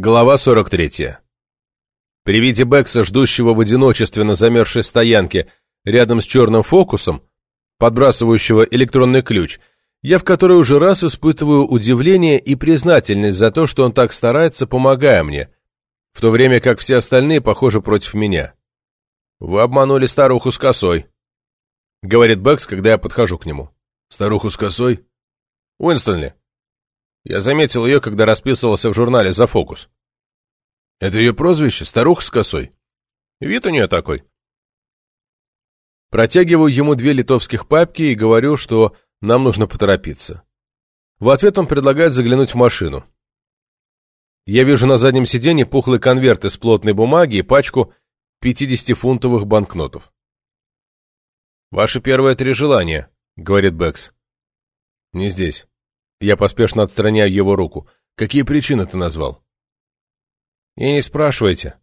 Глава 43. При виде Бекса, ждущего в одиночестве на замерзшей стоянке рядом с черным фокусом, подбрасывающего электронный ключ, я в который уже раз испытываю удивление и признательность за то, что он так старается, помогая мне, в то время как все остальные, похожи против меня. «Вы обманули старуху с косой», — говорит Бекс, когда я подхожу к нему. «Старуху с косой?» «Уинстонли, я заметил ее, когда расписывался в журнале за фокус. Это ее прозвище? Старуха с косой? Вид у нее такой. Протягиваю ему две литовских папки и говорю, что нам нужно поторопиться. В ответ он предлагает заглянуть в машину. Я вижу на заднем сиденье пухлый конверт из плотной бумаги и пачку 50-фунтовых банкнотов. «Ваше первое три желания», — говорит Бэкс. «Не здесь. Я поспешно отстраняю его руку. «Какие причины ты назвал?» «И не спрашивайте.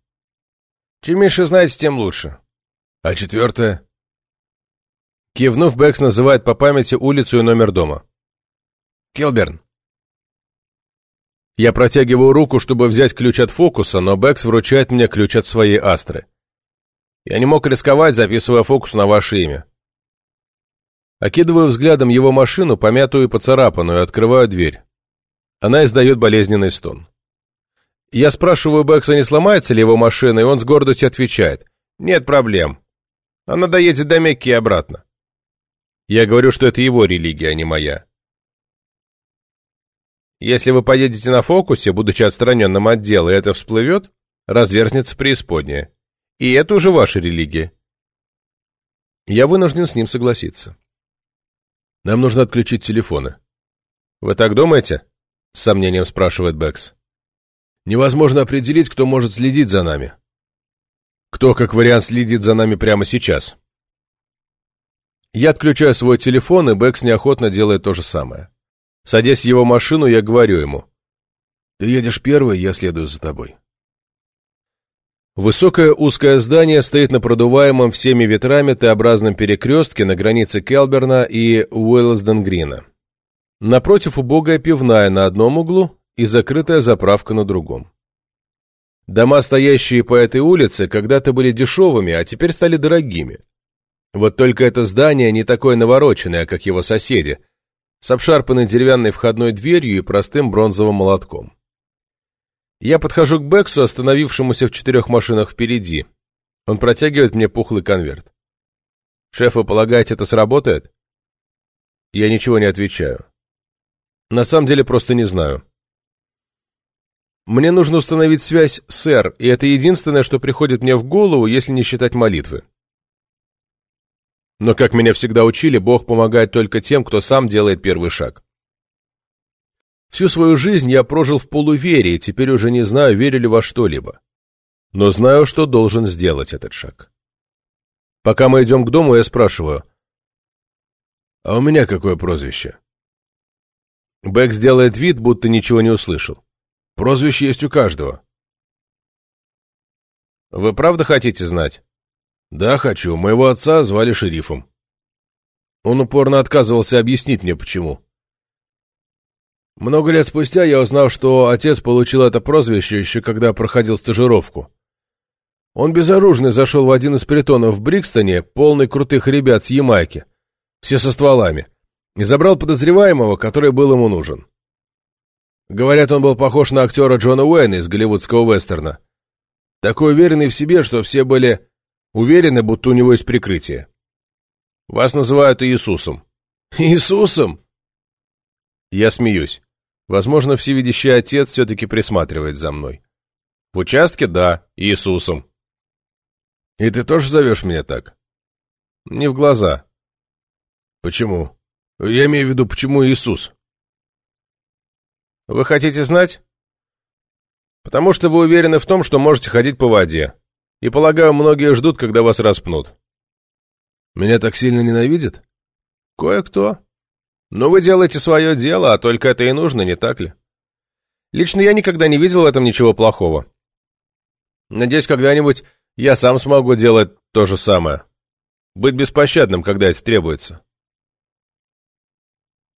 Чем меньше знаете, тем лучше». «А четвертое?» Кивнув, Бэкс называет по памяти улицу и номер дома. «Килберн». Я протягиваю руку, чтобы взять ключ от фокуса, но Бэкс вручает мне ключ от своей астры. Я не мог рисковать, записывая фокус на ваше имя. Окидываю взглядом его машину, помятую и поцарапанную, открываю дверь. Она издает болезненный стон. Я спрашиваю Бэкса, не сломается ли его машина, и он с гордостью отвечает. «Нет проблем. Она доедет до Мекки и обратно». Я говорю, что это его религия, а не моя. Если вы поедете на фокусе, будучи отстраненным от дела, и это всплывет, разверзнется преисподняя. И это уже ваша религия. Я вынужден с ним согласиться. Нам нужно отключить телефоны. Вы так думаете? С сомнением спрашивает Бэкс. Невозможно определить, кто может следить за нами. Кто, как вариант, следит за нами прямо сейчас. Я отключаю свой телефон, и Бэкс неохотно делает то же самое. Садясь в его машину, я говорю ему. Ты едешь первый, я следую за тобой. Высокое узкое здание стоит на продуваемом всеми ветрами Т-образном перекрестке на границе Келберна и Уиллсден-Грина. Напротив убогая пивная на одном углу и закрытая заправка на другом. Дома, стоящие по этой улице, когда-то были дешевыми, а теперь стали дорогими. Вот только это здание не такое навороченное, как его соседи, с обшарпанной деревянной входной дверью и простым бронзовым молотком. Я подхожу к Бексу, остановившемуся в четырех машинах впереди. Он протягивает мне пухлый конверт. «Шеф, вы полагаете, это сработает?» Я ничего не отвечаю. На самом деле просто не знаю. Мне нужно установить связь с Эр, и это единственное, что приходит мне в голову, если не считать молитвы. Но, как меня всегда учили, Бог помогает только тем, кто сам делает первый шаг. Всю свою жизнь я прожил в полуверии, теперь уже не знаю, верю ли во что-либо. Но знаю, что должен сделать этот шаг. Пока мы идем к дому, я спрашиваю. «А у меня какое прозвище?» Бэк сделает вид, будто ничего не услышал. «Прозвище есть у каждого». «Вы правда хотите знать?» «Да, хочу. Моего отца звали шерифом». Он упорно отказывался объяснить мне, почему. Много лет спустя я узнал, что отец получил это прозвище еще когда проходил стажировку. Он безоружный зашел в один из притонов в Брикстоне, полный крутых ребят с Ямайки, все со стволами, и забрал подозреваемого, который был ему нужен. Говорят, он был похож на актера Джона Уэйна из голливудского вестерна. Такой уверенный в себе, что все были уверены, будто у него есть прикрытие. Вас называют Иисусом. Иисусом? Я смеюсь. Возможно, всевидящий отец все-таки присматривает за мной. В участке – да, Иисусом. И ты тоже зовешь меня так? Не в глаза. Почему? Я имею в виду, почему Иисус? Вы хотите знать? Потому что вы уверены в том, что можете ходить по воде. И, полагаю, многие ждут, когда вас распнут. Меня так сильно ненавидят? Кое-кто. Но вы делаете свое дело, а только это и нужно, не так ли? Лично я никогда не видел в этом ничего плохого. Надеюсь, когда-нибудь я сам смогу делать то же самое. Быть беспощадным, когда это требуется.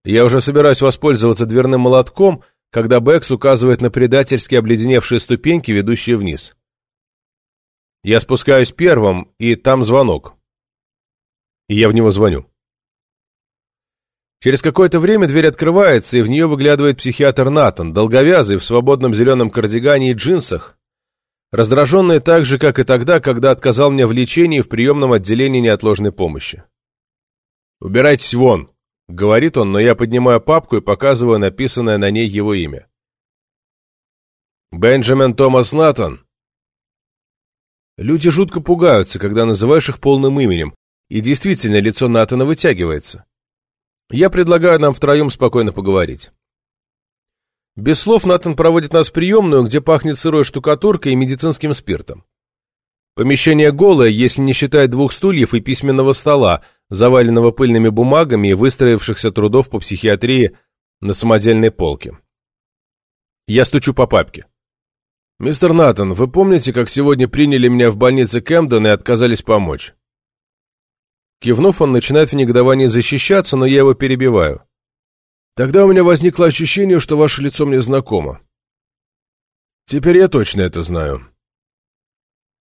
Я уже собираюсь воспользоваться дверным молотком, когда Бэкс указывает на предательски обледеневшие ступеньки, ведущие вниз. Я спускаюсь первым, и там звонок. И я в него звоню. Через какое-то время дверь открывается, и в нее выглядывает психиатр Натан, долговязый, в свободном зеленом кардигане и джинсах, раздраженный так же, как и тогда, когда отказал мне в лечении в приемном отделении неотложной помощи. «Убирайтесь вон», — говорит он, но я поднимаю папку и показываю написанное на ней его имя. «Бенджамин Томас Натан». Люди жутко пугаются, когда называешь их полным именем, и действительно лицо Натана вытягивается. Я предлагаю нам втроем спокойно поговорить. Без слов Натан проводит нас в приемную, где пахнет сырой штукатуркой и медицинским спиртом. Помещение голое, если не считать двух стульев и письменного стола, заваленного пыльными бумагами и выстроившихся трудов по психиатрии на самодельной полке. Я стучу по папке. «Мистер Натан, вы помните, как сегодня приняли меня в больнице Кэмден и отказались помочь?» Кивнув, он начинает в негодовании защищаться, но я его перебиваю. Тогда у меня возникло ощущение, что ваше лицо мне знакомо. Теперь я точно это знаю.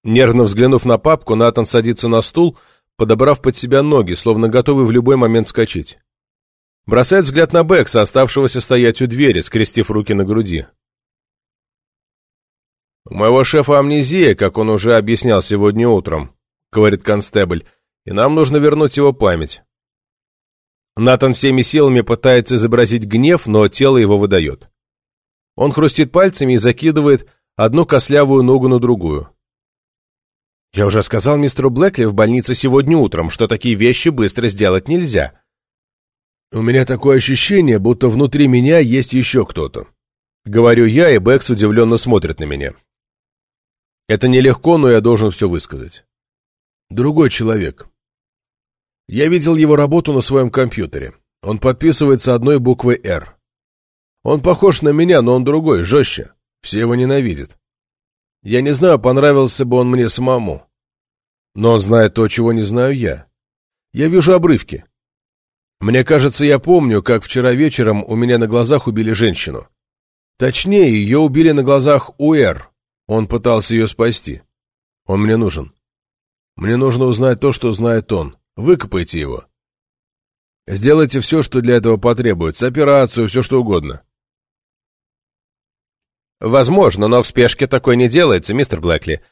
Нервно взглянув на папку, Натан садится на стул, подобрав под себя ноги, словно готовый в любой момент скачать. Бросает взгляд на Бекса, оставшегося стоять у двери, скрестив руки на груди. «У моего шефа амнезия, как он уже объяснял сегодня утром», — говорит констебль, — «и нам нужно вернуть его память. Натан всеми силами пытается изобразить гнев, но тело его выдает. Он хрустит пальцами и закидывает одну кослявую ногу на другую. «Я уже сказал мистеру Блэкли в больнице сегодня утром, что такие вещи быстро сделать нельзя. У меня такое ощущение, будто внутри меня есть еще кто-то. Говорю я, и Бэкс удивленно смотрит на меня. Это нелегко, но я должен все высказать. Другой человек. Я видел его работу на своем компьютере. Он подписывается одной буквой «Р». Он похож на меня, но он другой, жестче. Все его ненавидят. Я не знаю, понравился бы он мне самому. Но он знает то, чего не знаю я. Я вижу обрывки. Мне кажется, я помню, как вчера вечером у меня на глазах убили женщину. Точнее, ее убили на глазах у Р. Он пытался ее спасти. Он мне нужен. Мне нужно узнать то, что знает он. Выкопайте его. Сделайте все, что для этого потребуется, операцию, все что угодно. Возможно, но в спешке такое не делается, мистер Блэкли.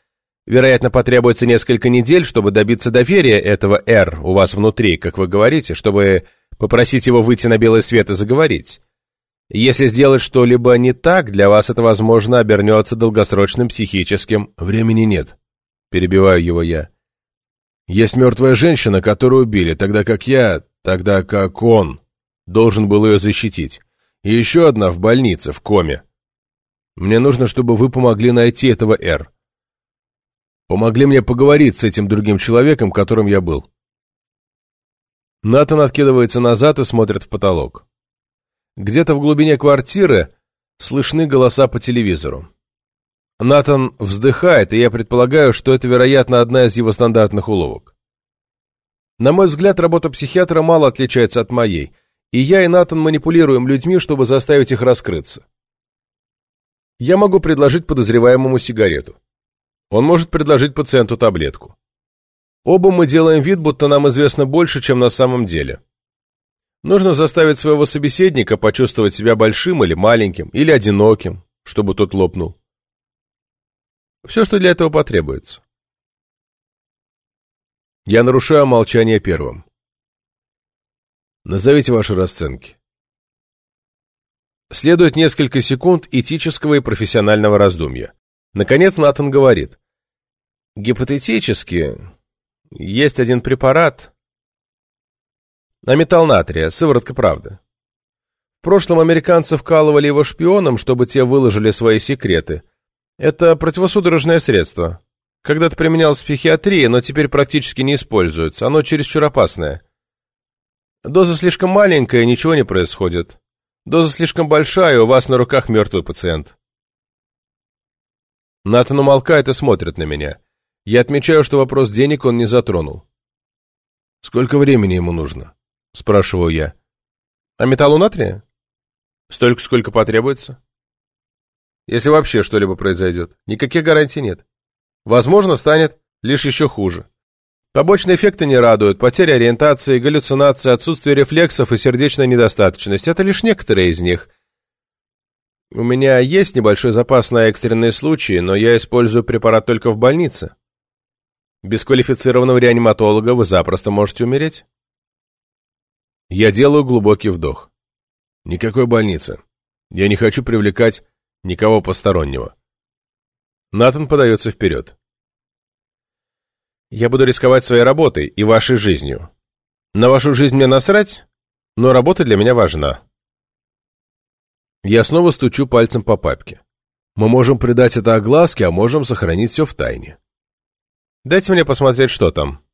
Вероятно, потребуется несколько недель, чтобы добиться доверия этого «Р» у вас внутри, как вы говорите, чтобы попросить его выйти на белый свет и заговорить. Если сделать что-либо не так, для вас это, возможно, обернется долгосрочным психическим... Времени нет, перебиваю его я. Есть мертвая женщина, которую убили, тогда как я, тогда как он, должен был ее защитить. И еще одна в больнице, в коме. Мне нужно, чтобы вы помогли найти этого Р. Помогли мне поговорить с этим другим человеком, которым я был. Натан откидывается назад и смотрит в потолок. Где-то в глубине квартиры слышны голоса по телевизору. Натан вздыхает, и я предполагаю, что это, вероятно, одна из его стандартных уловок. На мой взгляд, работа психиатра мало отличается от моей, и я и Натан манипулируем людьми, чтобы заставить их раскрыться. Я могу предложить подозреваемому сигарету. Он может предложить пациенту таблетку. Оба мы делаем вид, будто нам известно больше, чем на самом деле. Нужно заставить своего собеседника почувствовать себя большим или маленьким, или одиноким, чтобы тот лопнул. Все, что для этого потребуется. Я нарушаю молчание первым. Назовите ваши расценки. Следует несколько секунд этического и профессионального раздумья. Наконец Натан говорит. Гипотетически, есть один препарат, на металл натрия, сыворотка правды. В прошлом американцы вкалывали его шпионам, чтобы те выложили свои секреты – это противосудорожное средство. Когда-то применялось в психиатрии, но теперь практически не используется. Оно чересчур опасное. Доза слишком маленькая, ничего не происходит. Доза слишком большая, у вас на руках мертвый пациент. Натан умолкает и смотрит на меня. Я отмечаю, что вопрос денег он не затронул. «Сколько времени ему нужно?» – спрашиваю я. «А металлу натрия?» Столько, сколько потребуется. Если вообще что-либо произойдет. Никаких гарантий нет. Возможно, станет лишь еще хуже. Побочные эффекты не радуют, потеря ориентации, галлюцинации, отсутствие рефлексов и сердечная недостаточность – это лишь некоторые из них. У меня есть небольшой запас на экстренные случаи, но я использую препарат только в больнице. Без квалифицированного реаниматолога вы запросто можете умереть. Я делаю глубокий вдох. Никакой больницы. Я не хочу привлекать никого постороннего. Натан подается вперед. Я буду рисковать своей работой и вашей жизнью. На вашу жизнь мне насрать, но работа для меня важна. Я снова стучу пальцем по папке. Мы можем придать это огласке, а можем сохранить все в тайне. Дайте мне посмотреть, что там.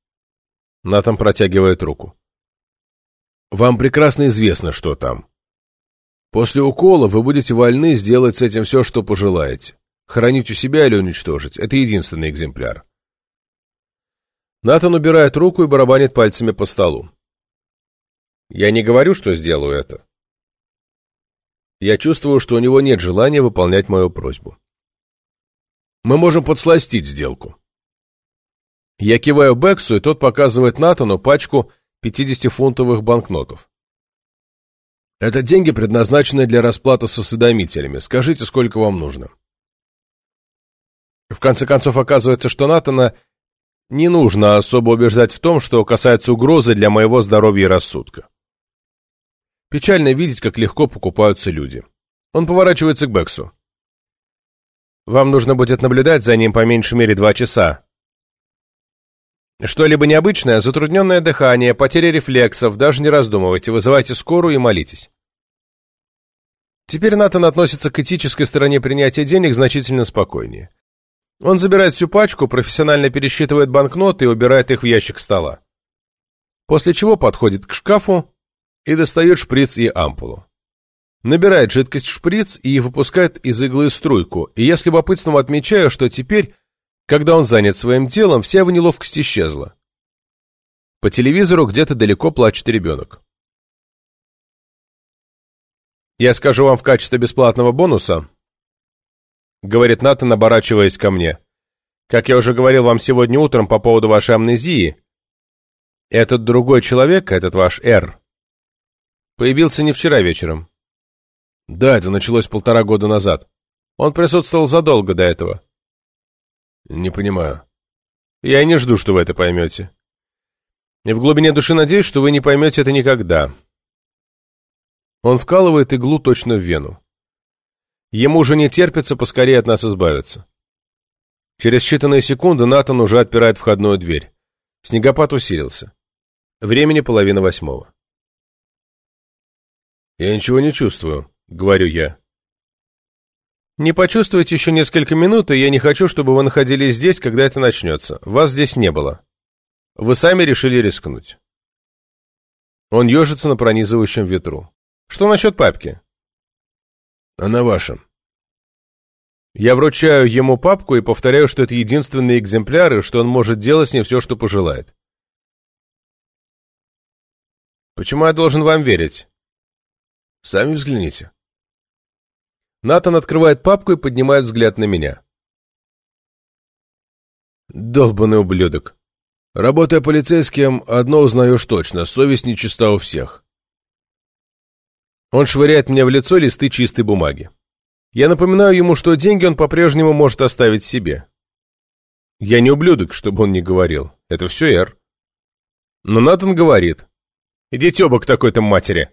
Натан протягивает руку. Вам прекрасно известно, что там. После укола вы будете вольны сделать с этим все, что пожелаете. Хранить у себя или уничтожить. Это единственный экземпляр. Натан убирает руку и барабанит пальцами по столу. Я не говорю, что сделаю это. Я чувствую, что у него нет желания выполнять мою просьбу. Мы можем подсластить сделку. Я киваю Бексу, и тот показывает Натану пачку 50-фунтовых банкнотов. Это деньги, предназначенные для расплаты с осведомителями. Скажите, сколько вам нужно. В конце концов, оказывается, что Натана не нужно особо убеждать в том, что касается угрозы для моего здоровья и рассудка. Печально видеть, как легко покупаются люди. Он поворачивается к Бексу. Вам нужно будет наблюдать за ним по меньшей мере два часа. Что-либо необычное, затрудненное дыхание, потеря рефлексов, даже не раздумывайте, вызывайте скорую и молитесь. Теперь Натан относится к этической стороне принятия денег значительно спокойнее. Он забирает всю пачку, профессионально пересчитывает банкноты и убирает их в ящик стола. После чего подходит к шкафу и достает шприц и ампулу. Набирает жидкость в шприц и выпускает из иглы струйку, и я с любопытством отмечаю, что теперь, когда он занят своим делом, вся его неловкость исчезла. По телевизору где-то далеко плачет ребенок. Я скажу вам в качестве бесплатного бонуса, — говорит Натан, оборачиваясь ко мне. «Как я уже говорил вам сегодня утром по поводу вашей амнезии, этот другой человек, этот ваш Р, появился не вчера вечером. Да, это началось полтора года назад. Он присутствовал задолго до этого. Не понимаю. Я не жду, что вы это поймете. И в глубине души надеюсь, что вы не поймете это никогда. Он вкалывает иглу точно в вену. Ему уже не терпится поскорее от нас избавиться. Через считанные секунды Натан уже отпирает входную дверь. Снегопад усилился. Времени половина восьмого. «Я ничего не чувствую», — говорю я. «Не почувствуйте еще несколько минут, и я не хочу, чтобы вы находились здесь, когда это начнется. Вас здесь не было. Вы сами решили рискнуть». Он ежится на пронизывающем ветру. «Что насчет папки?» Она ваша. Я вручаю ему папку и повторяю, что это единственный экземпляр, и что он может делать с ней все, что пожелает. Почему я должен вам верить? Сами взгляните. Натан открывает папку и поднимает взгляд на меня. Долбанный ублюдок. Работая полицейским, одно узнаешь точно, совесть нечиста у всех. Он швыряет мне в лицо листы чистой бумаги. Я напоминаю ему, что деньги он по-прежнему может оставить себе. Я не ублюдок, чтобы он не говорил. Это все Эр. Но Натан говорит. Идите оба к такой-то матери.